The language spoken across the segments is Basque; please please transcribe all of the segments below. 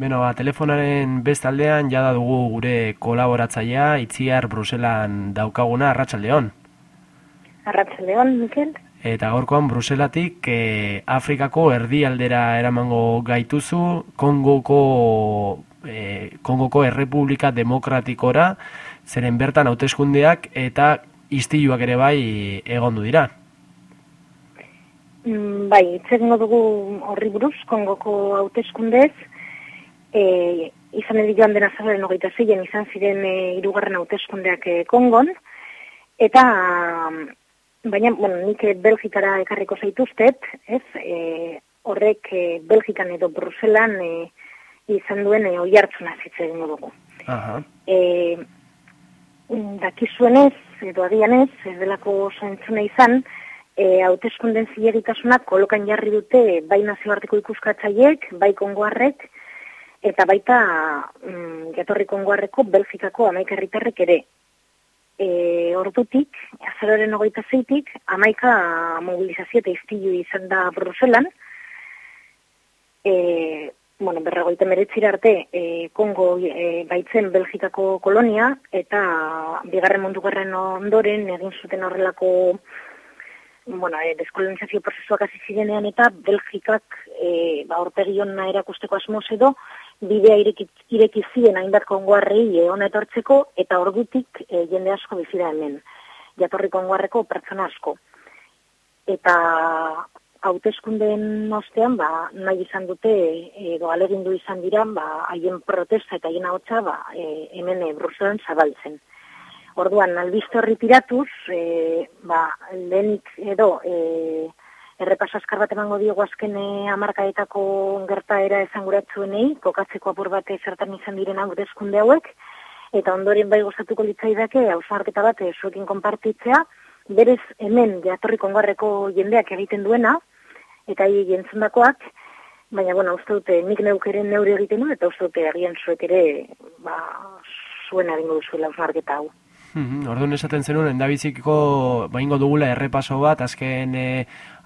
Beno, ba, telefonaren bestaldean jada dugu gure kolaboratzailea Itziar Bruselan daukaguna Arratsaldeon. Arratsaldeon, Mikel. Eta gaurkoan Bruselatik e, Afrikako erdialdera eramango gaituzu Kongoko e, Kongoko Errepublika Demokratikora zeren bertan hauteskundeak eta istiluak ere bai egondu dira. Mm, bai, itzen dugu horri buruz, Kongoko hauteskundez, e, izan edo joan dena zaren hogeita zeien izan ziren e, irugarren hauteskundeak e, kongon, eta baina, bueno, nik Belgikara ekarriko zaituztet, ez, e, horrek e, Belgikan edo Bruselan e, izan duen e, oi hartzuna zitzen dugu. Aha. E, dakizuenez, edo adianez, ez delako zentzuna izan, e, hauteskunden zilegitasunak kolokan jarri dute bai nazioarteko ikuskatzaiek, bai kongoarrek, eta baita mm, jatorri kongoarreko Belgikako amaika herritarrek ere. E, ordutik, azaroren ogeita zeitik, amaika mobilizazio eta iztilu izan da Bruselan, e, bueno, berragoita meretzira arte, e, Kongo e, baitzen Belgikako kolonia, eta bigarren mundu garren ondoren egin zuten horrelako bueno, e, deskolonizazio prozesuak hasi zirenean eta Belgikak e, ba, orpegion erakusteko asmoz edo, bidea ireki zien hainbat kongoarrei e, hona etortzeko, eta ordutik e, jende asko bizira hemen, jatorri kongoarreko pertsona asko. Eta hauteskundeen ostean, ba, nahi izan dute, edo alegindu izan dira, ba, haien protesta eta haien ahotsa ba, e, hemen Bruselan zabaltzen. Orduan, albizte horri tiratuz, e, ba, lehenik edo, e, errepas askar bat emango diogu azken amarkaetako gertaera esanguratzen kokatzeko apur bat zertan izan diren hautezkunde hauek, eta ondoren bai gozatuko litzaidake, hausarketa bat zuekin konpartitzea, berez hemen jatorri kongarreko jendeak egiten duena, eta hi jentzundakoak, baina, bueno, uste dute, nik neukeren neure egiten du, eta uste dute, agian zuek ere, ba, zuen adingo duzuela hausarketa hau. Mm Orduan esaten zenuen, endabiziko baingo dugula errepaso bat, azken e,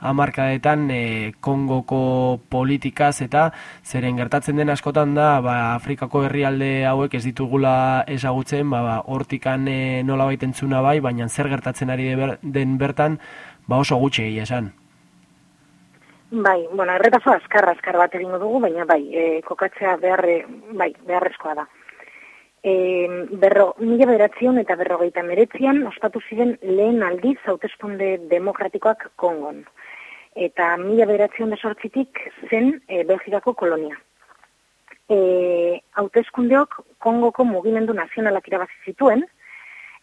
amarkadetan e, Kongoko politikaz eta zeren gertatzen den askotan da, ba, Afrikako herrialde hauek ez ditugula ezagutzen, ba, ba, hortikan e, nola baiten zuna bai, baina zer gertatzen ari den bertan, ba oso gutxe egia esan. Bai, bueno, errepaso azkar, azkar bat egingo dugu, baina bai, e, kokatzea beharre, bai, beharrezkoa da e, berro, mila beratzion eta berrogeita meretzian ospatu ziren lehen aldiz hauteskunde demokratikoak kongon. Eta mila beratzion desortzitik zen e, Belgikako kolonia. E, hauteskundeok kongoko mugimendu nazionalak irabazi zituen,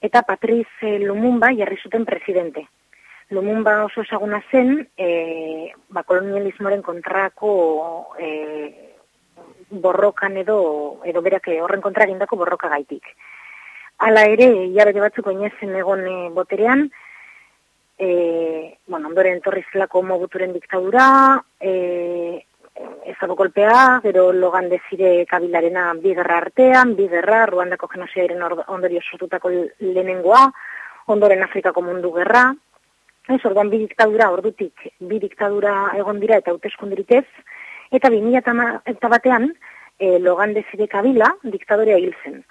eta Patriz e, Lumumba jarri zuten presidente. Lumumba oso esaguna zen, e, ba, kolonialismoren kontrako e, borrokan edo edo berak horren kontra egindako borroka gaitik. Hala ere, hilabete batzuk oinezen egon e, boterean, e, bueno, ondoren torri zelako moguturen diktadura, e, ez dago kolpea, gero logan dezire kabilarena bigerra artean, bigerra, Ruandako genosiaren ondorio sortutako lehenengoa, ondoren Afrikako mundu gerra, ez orduan bi diktadura, ordutik bi diktadura egon dira eta hauteskundirik ez, eta 2000 eta batean, e, Logan Desire Kabila diktadorea hil zen.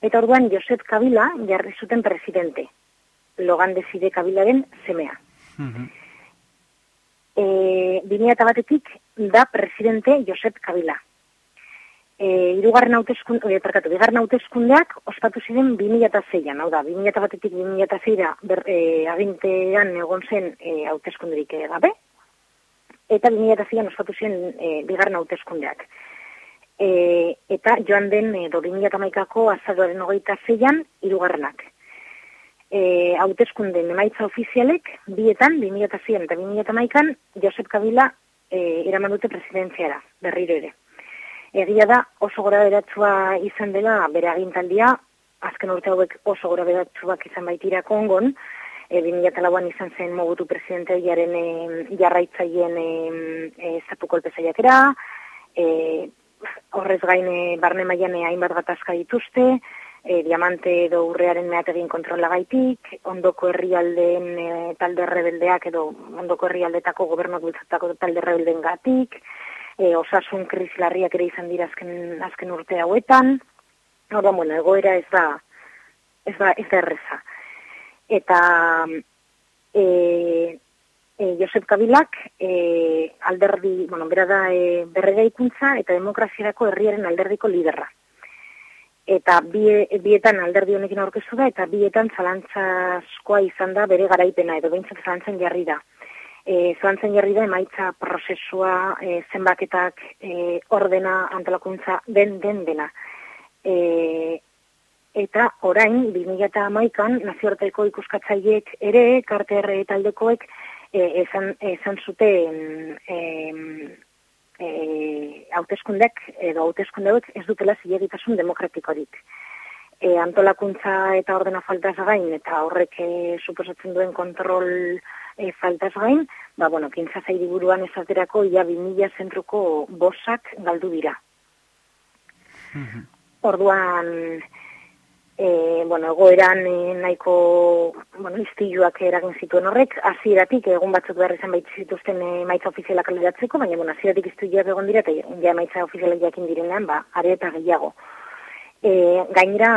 Eta orduan Josep Kabila jarri zuten presidente. Logan Desire Kabilaren semea. Mm -hmm. e, 2000 batetik da presidente Josep Kabila. E, irugarren hautezkunde, e, perkatu, bigarren hautezkundeak ospatu ziren 2006an, hau da, 2000 batetik 2006a e, agintean egon zen e, hautezkunderik gabe, eta 2006an ospatu ziren e, bigarren hautezkundeak e, eta joan den e, dorimila tamaikako azadoaren hogeita zeian irugarrenak. E, hautezkunden emaitza ofizialek, bietan, 2006an eta 2008an, Josep Kabila e, eraman dute presidentziara, berriro ere. Egia da oso gora beratzua izan dela bere agintaldia, azken urte hauek oso gora beratzuak izan baitira kongon, e, 2008an izan zen mogutu presidentearen e, jarraitzaien e, e, zatu kolpezaiakera, e, horrez gaine barne maian hainbat gatazka dituzte, e, diamante edo urrearen meategin kontrola gaitik, ondoko herrialdeen e, talde rebeldeak edo ondoko herrialdetako gobernuak bultzatako talde rebelden gatik, e, osasun krizilarriak ere izan dira azken, azken urte hauetan, Hora, bueno, egoera ez da, ez da, ez da erreza. Eta e, e, Josep Kabilak e, alderdi, bueno, bera da e, berregaikuntza eta demokraziarako herriaren alderdiko liderra. Eta bie, bietan alderdi honekin aurkeztu da, eta bietan zalantzaskoa izan da bere garaipena, edo behintzat zalantzen jarri da. E, zalantzen jarri da emaitza prozesua, e, zenbaketak, e, ordena, antolakuntza, den, den, dena. E, eta orain, 2008an, nazioarteko ikuskatzaiek ere, karter taldekoek, e, esan, esan zuten e, e, hauteskundek, edo hauteskundek ez dutela zilegitasun demokratikorik. E, antolakuntza eta ordena faltaz gain, eta horrek e, suposatzen duen kontrol e, faltaz gain, ba, bueno, kintza zairi buruan esaterako, ia 2000 zentruko bosak galdu dira. Mhm. Orduan, e, bueno, egoeran e, nahiko bueno, iztiluak eragin zituen horrek, hasieratik egun batzuk behar izan baitz zituzten e, maitza ofizialak aleratzeko, baina bueno, hasieratik iztiluak egon dira, eta ja maitza ofizialak jakin direnean, ba, are eta gehiago. E, gainera,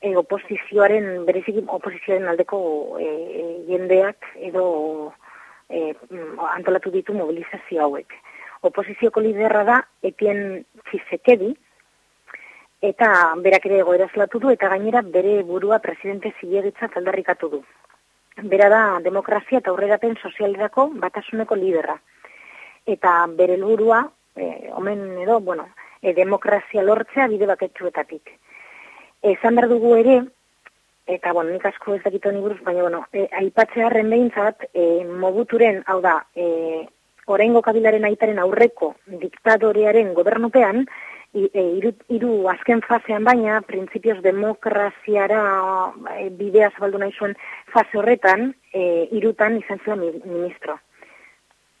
e, oposizioaren, berezik oposizioaren aldeko e, jendeak edo e, antolatu ditu mobilizazio hauek. Oposizioko liderra da, etien txizekedi, eta berak ere egoera du eta gainera bere burua presidente zilegitza aldarrikatu du. Bera da demokrazia eta aurrerapen sozialerako batasuneko liderra. Eta bere helburua, e, omen edo, bueno, e, demokrazia lortzea bide baketsuetatik. Esan behar dugu ere, eta bueno, nik asko ez dakit honi buruz, baina bueno, e, aipatzea behintzat, e, mobuturen, hau da, e, oraingo kabilaren aitaren aurreko diktadorearen gobernupean, e, iru, azken fasean baina, printzipioz demokraziara e, bidea zabaldu nahi zuen fase horretan, e, irutan izan zuen ministro.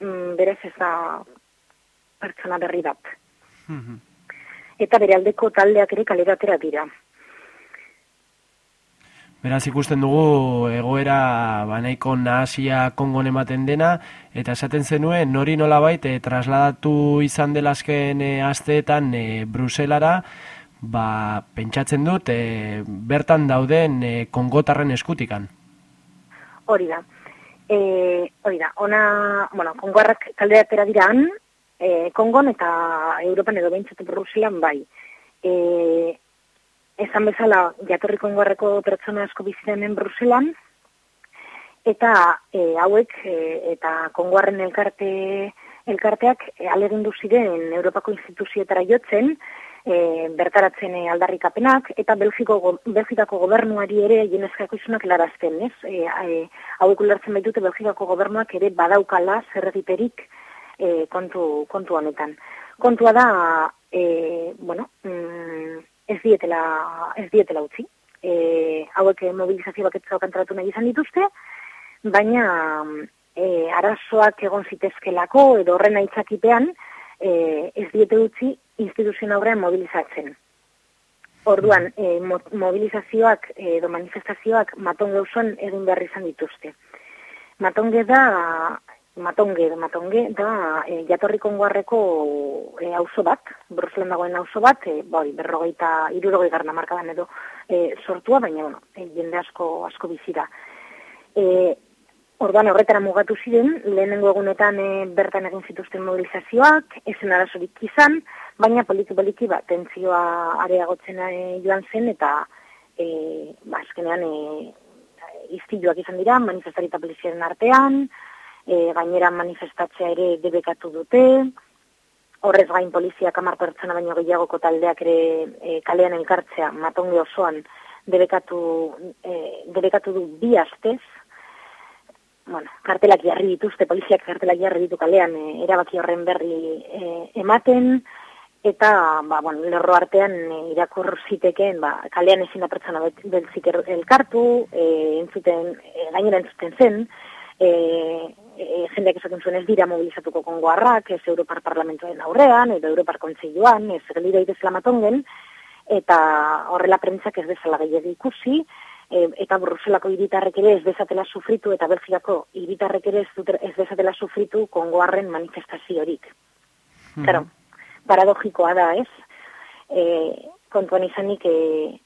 Mm, berez ez da pertsona berri bat. Mhm. Eta bere aldeko taldeak ere kaleratera dira. Beraz ikusten dugu egoera banaiko nahasia kongon ematen dena, eta esaten zenuen nori nola baite trasladatu izan delazken e, asteetan e, Bruselara, ba, pentsatzen dut e, bertan dauden e, kongotarren eskutikan. Hori da. E, hori da, ona, bueno, kongoarrak taldea tera dira han, e, kongon eta Europan edo behintzatu Bruselan bai. E, esan bezala jatorriko inguarreko pertsona asko biziren Bruselan, eta e, hauek e, eta konguarren elkarte, elkarteak e, alegindu ziren Europako instituzietara jotzen, e, bertaratzen e, aldarrikapenak, eta Belgiko, Belgikako gobernuari ere jenezkako izunak larazten, ez? E, e, hauek ulertzen baitute Belgikako gobernuak ere badaukala zerregiterik e, kontu, kontu honetan. Kontua da, e, bueno, mm, ez dietela, ez dietela utzi. E, hauek mobilizazio baketzak kantaratu nahi izan dituzte, baina e, arazoak egon zitezkelako edo horren aitzakipean e, ez diete utzi instituzioen aurrean mobilizatzen. Orduan, e, mobilizazioak edo manifestazioak matonge osoan egin behar izan dituzte. Matonge da Matonge, matonge, da e, jatorri kongoarreko e, auzo bat, Bruselen dagoen auzo bat, e, bai, berrogeita, irurogei garna markadan edo e, sortua, baina, bueno, e, jende asko, asko bizira. E, orduan horretara mugatu ziren, lehenengo egunetan e, bertan egin zituzten mobilizazioak, ezen arazorik izan, baina poliki-poliki bat, tentzioa areagotzen e, joan zen, eta e, ba, azkenean e, iztiluak izan dira, manifestarita poliziaren artean, e, gainera manifestatzea ere debekatu dute, horrez gain poliziak amar pertsona baino gehiagoko taldeak ere e, kalean elkartzea matonge osoan debekatu, e, debekatu du bi astez, bueno, kartelak jarri dituzte, poliziak kartelak jarri ditu kalean e, erabaki horren berri e, ematen, eta ba, bueno, lerro artean e, irakur zitekeen ba, kalean ezin da pertsona beltzik er, elkartu, e, entzuten, e, gainera entzuten zen, e, e, jendeak esaten zuen ez dira mobilizatuko kongoarrak, ez Europar Parlamentoen aurrean, edo Europar Kontseiluan, ez gelira idezela matongen, eta horrela prentzak ez bezala gehiago ikusi, e, eta Bruselako iritarrek ere ez bezatela sufritu, eta Belgikako iritarrek ere ez, ez bezatela sufritu kongoarren manifestaziorik. Mm -hmm. paradogikoa da, ez? E, kontuan izanik, e,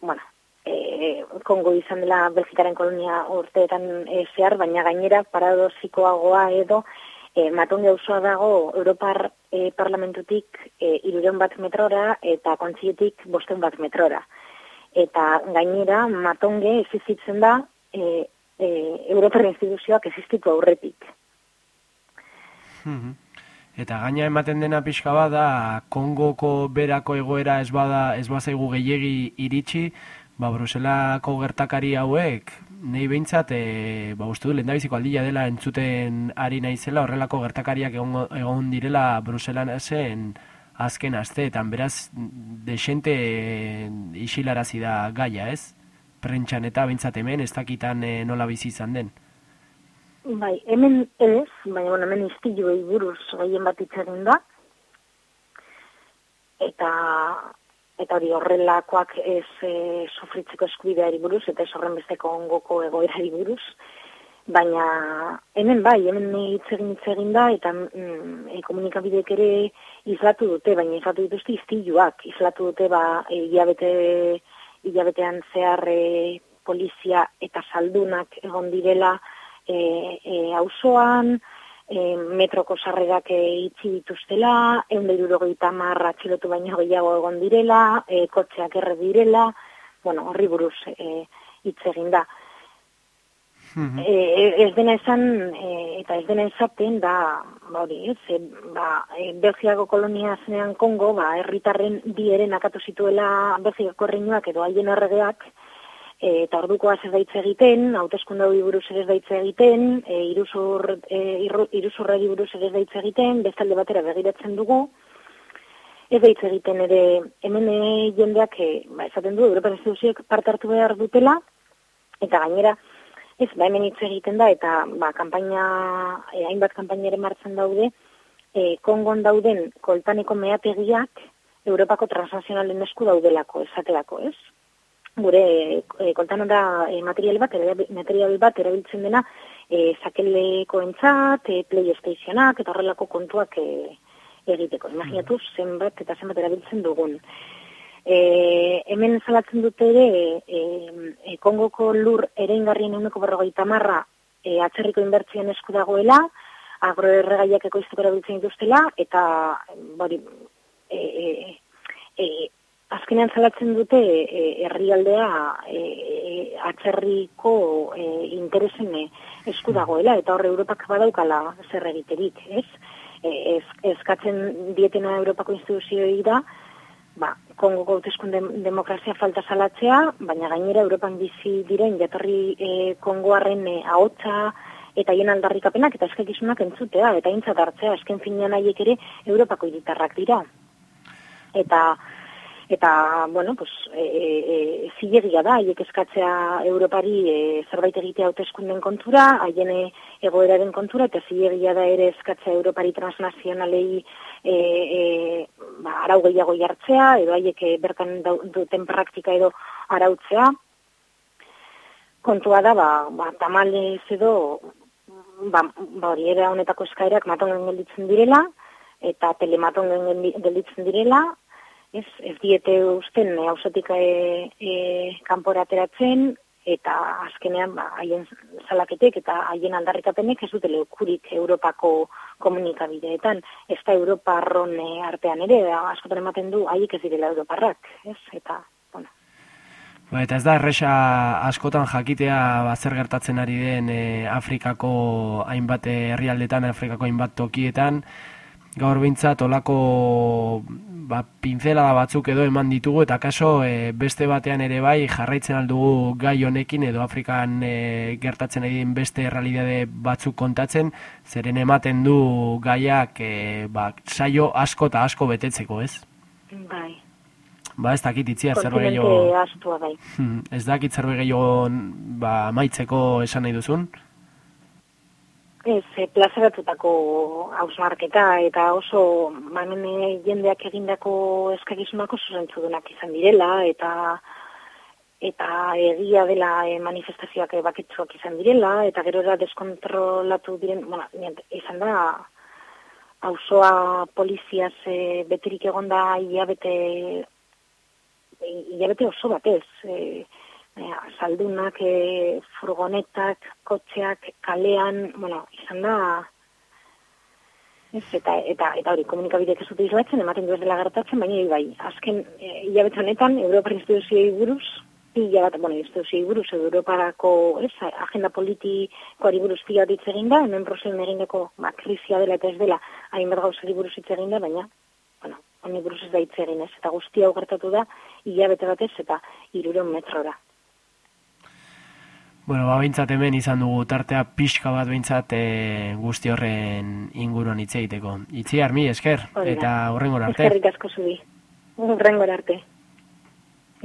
bueno, e, Kongo izan dela Belgikaren kolonia urteetan e, zehar, baina gainera paradosikoagoa edo e, matonge osoa dago Europar e, parlamentutik e, iruren bat metrora eta kontzietik bosten bat metrora. Eta gainera matonge existitzen da e, e, Europar instituzioak existitu aurretik. Mhm. Eta gaina ematen dena pixka bada, Kongoko berako egoera ez bada ez bazaigu gehiegi iritsi, ba Bruselako gertakari hauek nei behintzat e, ba uste du lehendabiziko aldia dela entzuten ari naizela horrelako gertakariak egon, egon direla Bruselan zen azken asteetan beraz desente e, isilarazi da gaia, ez? Prentxan eta behintzat hemen ez dakitan e, nola bizi izan den. Bai, hemen ez, baina bueno, hemen iztilu buruz gehien bat itzaren da. Eta, eta hori horrelakoak ez e, sufritzeko eskubideari buruz, eta ez horren besteko ongoko egoerari buruz. Baina hemen bai, hemen hitz egin da, eta mm, e, komunikabidek ere izlatu dute, baina izlatu dituzte iztiluak. Izlatu dute ba, e, hilabete, hilabetean zehar e, polizia eta saldunak egon direla, e, e, auzoan, e, metroko sarrerak e, itxi dituztela, egun behiruro marra txilotu baino gehiago egon direla, e, kotxeak erre direla, bueno, horri buruz e, hitz egin da. Mhm. E, ez dena esan, e, eta ez dena esaten, da, ba hori, ez, e, ba, e, Belgiako kolonia zenean Kongo, ba, herritarren bi eren akatu zituela Belgiako reinuak edo haien erregeak, e, eta ordukoa ez daitze egiten, hauteskunde hori buruz ez daitze egiten, e, iruzur, e, iruzurra buruz ez daitze egiten, bestalde batera begiratzen dugu, ez daitze egiten ere hemen e, jendeak, e, ba, esaten du, Europa instituzioek parte hartu behar dutela, eta gainera, ez, ba, hemen hitz egiten da, eta ba, kampaina, e, hainbat kampainere martzen daude, e, kongon dauden koltaneko meategiak, Europako transnazionalen esku daudelako, esateako, ez? Gure e, kontan da e, material bat, material bat erabiltzen dena e, sakeleko entzat, e, playstationak eta horrelako kontuak e, egiteko. Imaginatu mm. zenbat eta zenbat erabiltzen dugun. E, hemen zalatzen dute ere e, e, Kongoko lur ere ingarrien euneko berrogeita marra e, atzerriko inbertzioen esku dagoela, agroerregaiak ekoizteko erabiltzen dituztela, eta bori, e, e, e, azkenean zalatzen dute e, herrialdea e, e, atzerriko e, interesen esku dagoela eta hor Europak badaukala zer egiterik, ez? E, ez eskatzen dietena Europako instituzioi da, ba, Kongo gautezkun demokrazia falta salatzea, baina gainera Europan bizi diren jatorri e, Kongoarren e, ahotsa eta hien aldarrikapenak eta eskakizunak entzutea, eta intzat hartzea, esken finean haiek ere Europako iritarrak dira. Eta eta bueno pues eh e, e, da haiek eskatzea Europari e, zerbait egitea hauteskunden kontura haien egoeraren kontura eta zilegia da ere eskatzea Europari transnazionalei e, e, ba, arau gehiago jartzea edo haiek e, bertan duten praktika edo arautzea. Kontua da ba, ba tamales edo ba, ba hori era honetako eskaerak matongen gelditzen direla eta telematongen gelditzen direla ez, ez diete usten hausatik e, e, kanpora ateratzen, eta azkenean ba, haien salaketek eta haien aldarrikapenek ez dute leukurik Europako komunikabideetan. Ez da Europarron e, artean ere, askotan ematen du, haiek ez direla Europarrak, ez? Eta, bueno. Ba, eta ez da, erresa askotan jakitea ba, zer gertatzen ari den e, Afrikako hainbat herrialdetan, Afrikako hainbat tokietan, gaur bintzat olako ba, pinzelada batzuk edo eman ditugu eta kaso e, beste batean ere bai jarraitzen aldugu gai honekin edo Afrikan e, gertatzen egin beste realidade batzuk kontatzen zeren ematen du gaiak e, ba, saio asko eta asko betetzeko ez? Bai. Ba ez dakit itzia zerbait gehiago... bai. Hmm, ez dakit zerbait gehiago ba, maitzeko esan nahi duzun? Ez, e, plazaratutako hausmarketa eta oso manene jendeak egindako eskagizunako zuzentzudunak izan direla eta eta egia dela e, manifestazioak e, baketsuak izan direla eta gero da deskontrolatu diren, bueno, izan da auzoa poliziaz e, beterik egonda hilabete hilabete oso batez. E, saldunak, e, furgonetak, kotxeak, kalean, bueno, izan da, ez, eta, eta, eta hori, komunikabidek ez dute izlatzen, ematen du ez dela gertatzen, baina bai, azken, e, hilabete honetan, Europa instituzioi buruz, pila bat, bueno, instituzioi buruz, Europarako, ez, agenda politikoari buruz pila bat egin da, hemen prozen egindako, ba, krizia dela eta ez dela, hain bat gauzari buruz egin da, baina, bueno, honi buruz ez da hitz egin ez, eta guztia gertatu da, hilabete batez, eta irureun metrora. Bueno, ba, bintzat hemen izan dugu tartea pixka bat bintzat e, eh, guzti horren inguruan hitz egiteko. Itzi armi, esker, eta horrengor arte. Eskerrik asko zubi, horrengor arte.